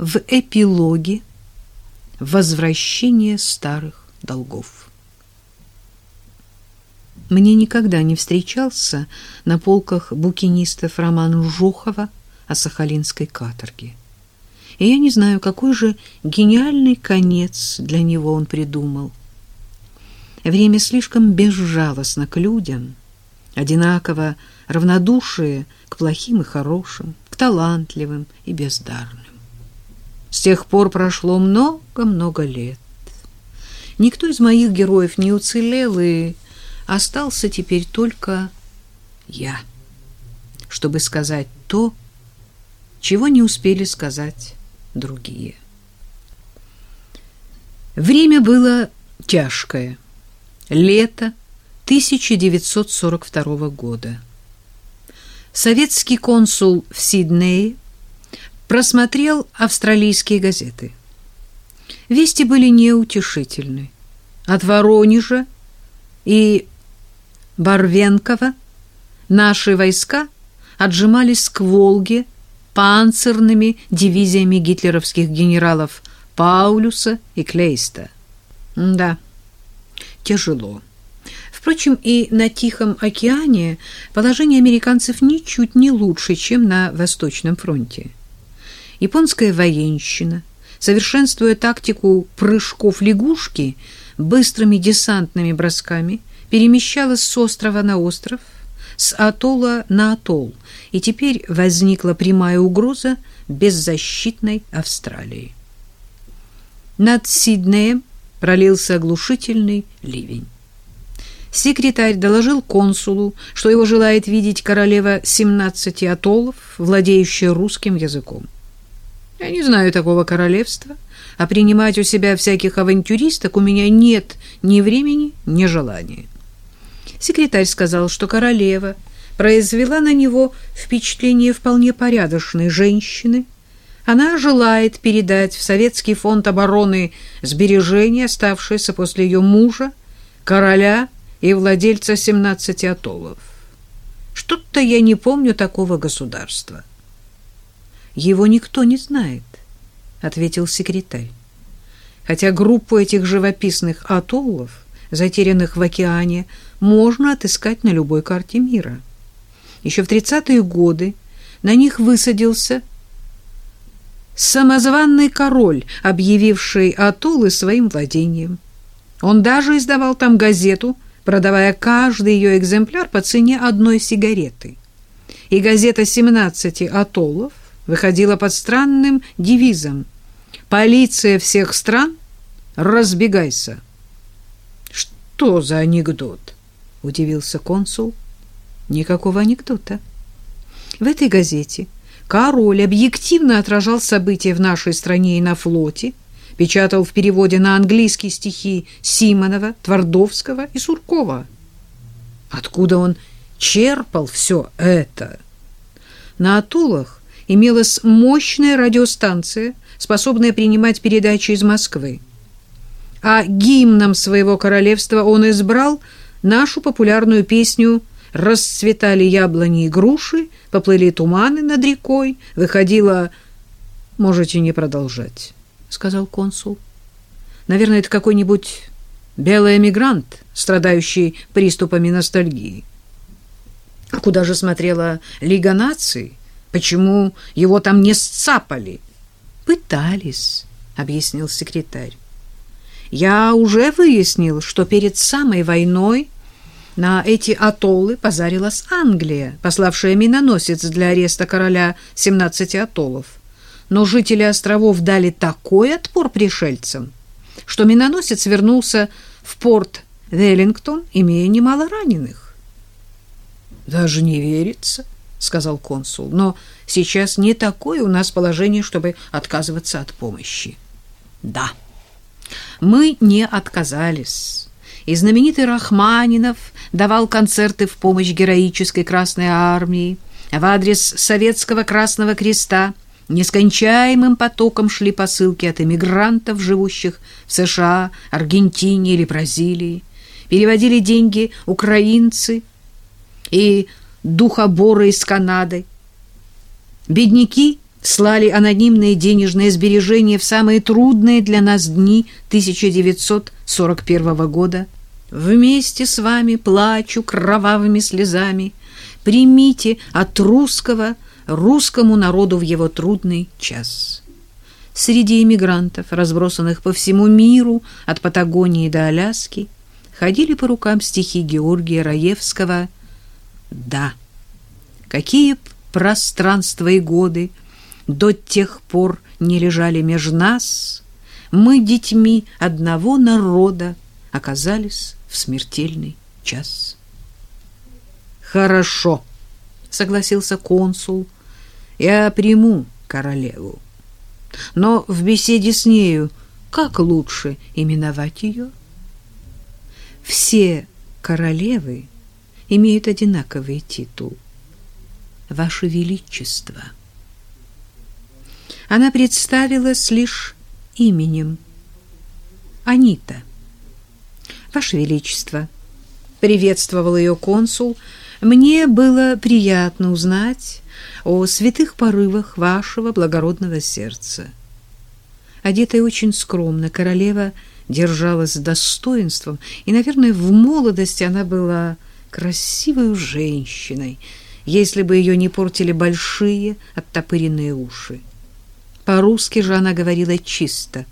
в эпилоге «Возвращение старых долгов». Мне никогда не встречался на полках букинистов роман Жухова о сахалинской каторге. И я не знаю, какой же гениальный конец для него он придумал. Время слишком безжалостно к людям, одинаково равнодушие к плохим и хорошим, к талантливым и бездарным. С тех пор прошло много-много лет. Никто из моих героев не уцелел, и остался теперь только я, чтобы сказать то, чего не успели сказать другие. Время было тяжкое. Лето 1942 года. Советский консул в Сиднее просмотрел австралийские газеты. Вести были неутешительны. От Воронежа и Барвенкова наши войска отжимались к Волге панцирными дивизиями гитлеровских генералов Паулюса и Клейста. Да, тяжело. Впрочем, и на Тихом океане положение американцев ничуть не лучше, чем на Восточном фронте. Японская военщина, совершенствуя тактику прыжков лягушки быстрыми десантными бросками, перемещалась с острова на остров, с атолла на атолл, и теперь возникла прямая угроза беззащитной Австралии. Над Сиднеем пролился оглушительный ливень. Секретарь доложил консулу, что его желает видеть королева 17 атоллов, владеющая русским языком. Я не знаю такого королевства, а принимать у себя всяких авантюристок у меня нет ни времени, ни желания. Секретарь сказал, что королева произвела на него впечатление вполне порядочной женщины. Она желает передать в Советский фонд обороны сбережения, оставшиеся после ее мужа, короля и владельца 17 атоллов. Что-то я не помню такого государства. Его никто не знает, ответил секретарь. Хотя группу этих живописных атоллов, затерянных в океане, можно отыскать на любой карте мира. Еще в 30-е годы на них высадился самозванный король, объявивший атоллы своим владением. Он даже издавал там газету, продавая каждый ее экземпляр по цене одной сигареты. И газета «17 атоллов» выходила под странным девизом «Полиция всех стран, разбегайся». «Что за анекдот?» — удивился консул. Никакого анекдота. В этой газете король объективно отражал события в нашей стране и на флоте, печатал в переводе на английский стихи Симонова, Твардовского и Суркова. Откуда он черпал все это? На Атулах имелась мощная радиостанция, способная принимать передачи из Москвы. А гимном своего королевства он избрал нашу популярную песню расцветали яблони и груши, поплыли туманы над рекой, выходила... Можете не продолжать, сказал консул. Наверное, это какой-нибудь белый эмигрант, страдающий приступами ностальгии. А куда же смотрела Лига наций? Почему его там не сцапали? Пытались, объяснил секретарь. Я уже выяснил, что перед самой войной на эти атоллы позарилась Англия, пославшая миноносец для ареста короля 17 атоллов. Но жители островов дали такой отпор пришельцам, что миноносец вернулся в порт Веллингтон, имея немало раненых. «Даже не верится», — сказал консул, «но сейчас не такое у нас положение, чтобы отказываться от помощи». «Да, мы не отказались» и знаменитый Рахманинов давал концерты в помощь героической Красной Армии, в адрес Советского Красного Креста. Нескончаемым потоком шли посылки от эмигрантов, живущих в США, Аргентине или Бразилии. Переводили деньги украинцы. И духоборы из Канады. Бедняки слали анонимные денежные сбережения в самые трудные для нас дни 1941 года. Вместе с вами плачу кровавыми слезами. Примите от русского русскому народу в его трудный час. Среди эмигрантов, разбросанных по всему миру, от Патагонии до Аляски, ходили по рукам стихи Георгия Раевского «Да, какие пространства и годы до тех пор не лежали меж нас, мы, детьми одного народа, оказались в смертельный час». «Хорошо», — согласился консул, — «я приму королеву. Но в беседе с нею как лучше именовать ее?» Все королевы имеют одинаковый титул — «Ваше Величество». Она представилась лишь именем Анита. «Ваше Величество», — приветствовал ее консул, — «мне было приятно узнать о святых порывах вашего благородного сердца». Одетая очень скромно, королева — держалась с достоинством, и, наверное, в молодости она была красивой женщиной, если бы ее не портили большие оттопыренные уши. По-русски же она говорила чисто,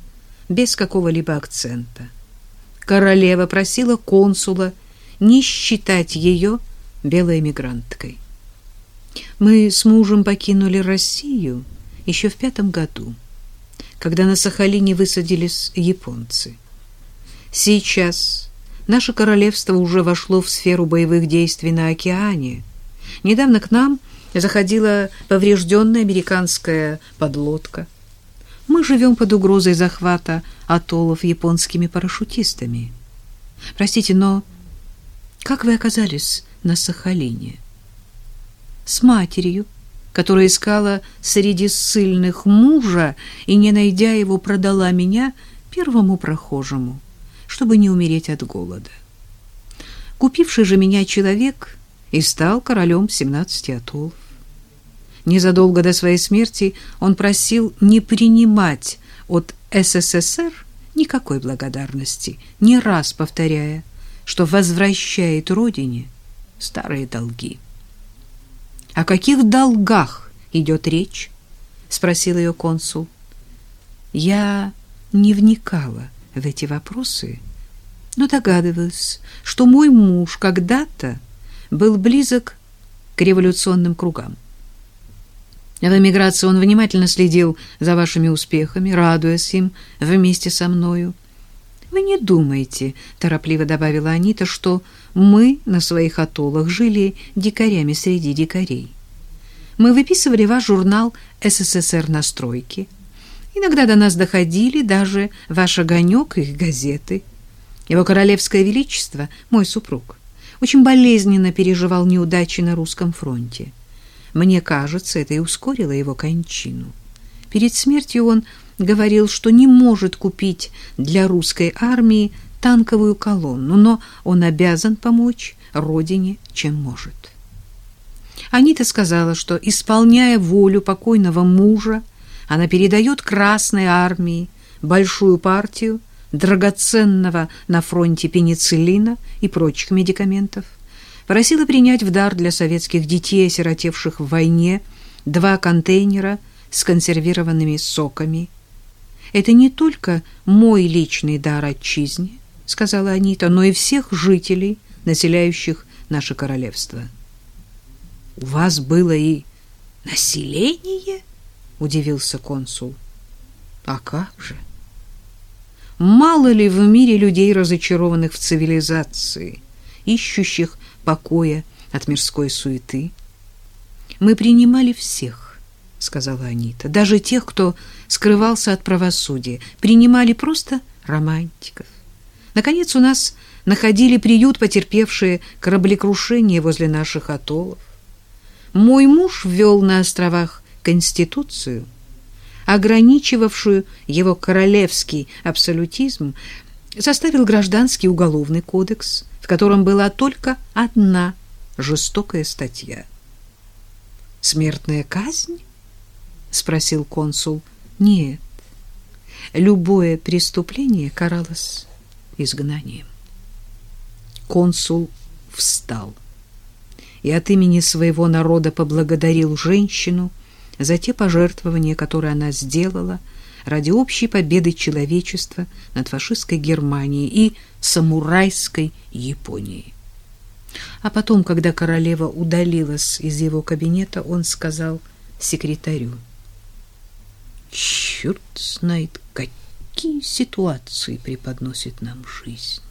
без какого-либо акцента. Королева просила консула не считать ее белой эмигранткой. Мы с мужем покинули Россию еще в пятом году, когда на Сахалине высадились японцы. Сейчас наше королевство уже вошло в сферу боевых действий на океане. Недавно к нам заходила поврежденная американская подлодка. Мы живем под угрозой захвата атоллов японскими парашютистами. Простите, но как вы оказались на Сахалине? С матерью, которая искала среди ссыльных мужа и, не найдя его, продала меня первому прохожему чтобы не умереть от голода. Купивший же меня человек и стал королем 17 атоллов. Незадолго до своей смерти он просил не принимать от СССР никакой благодарности, не раз повторяя, что возвращает родине старые долги. «О каких долгах идет речь?» — спросил ее консул. «Я не вникала в эти вопросы, но догадываюсь, что мой муж когда-то был близок к революционным кругам. В эмиграции он внимательно следил за вашими успехами, радуясь им вместе со мною. «Вы не думайте», — торопливо добавила Анита, «что мы на своих атоллах жили дикарями среди дикарей. Мы выписывали ваш журнал «СССР на стройке», Иногда до нас доходили даже ваш огонек и газеты. Его королевское величество, мой супруг, очень болезненно переживал неудачи на русском фронте. Мне кажется, это и ускорило его кончину. Перед смертью он говорил, что не может купить для русской армии танковую колонну, но он обязан помочь родине, чем может. Анита сказала, что, исполняя волю покойного мужа, она передает Красной армии большую партию драгоценного на фронте пенициллина и прочих медикаментов, просила принять в дар для советских детей, осиротевших в войне, два контейнера с консервированными соками. «Это не только мой личный дар отчизне», — сказала Анита, «но и всех жителей, населяющих наше королевство». «У вас было и население?» — удивился консул. «А как же? Мало ли в мире людей, разочарованных в цивилизации, ищущих покоя от мирской суеты? Мы принимали всех, — сказала Анита, — даже тех, кто скрывался от правосудия, принимали просто романтиков. Наконец у нас находили приют потерпевшие кораблекрушение возле наших атоллов. Мой муж ввел на островах конституцию, ограничивавшую его королевский абсолютизм, составил гражданский уголовный кодекс, в котором была только одна жестокая статья. Смертная казнь? спросил консул. Нет. Любое преступление каралось изгнанием. Консул встал и от имени своего народа поблагодарил женщину за те пожертвования, которые она сделала ради общей победы человечества над фашистской Германией и самурайской Японией. А потом, когда королева удалилась из его кабинета, он сказал секретарю, «Черт знает, какие ситуации преподносит нам жизнь».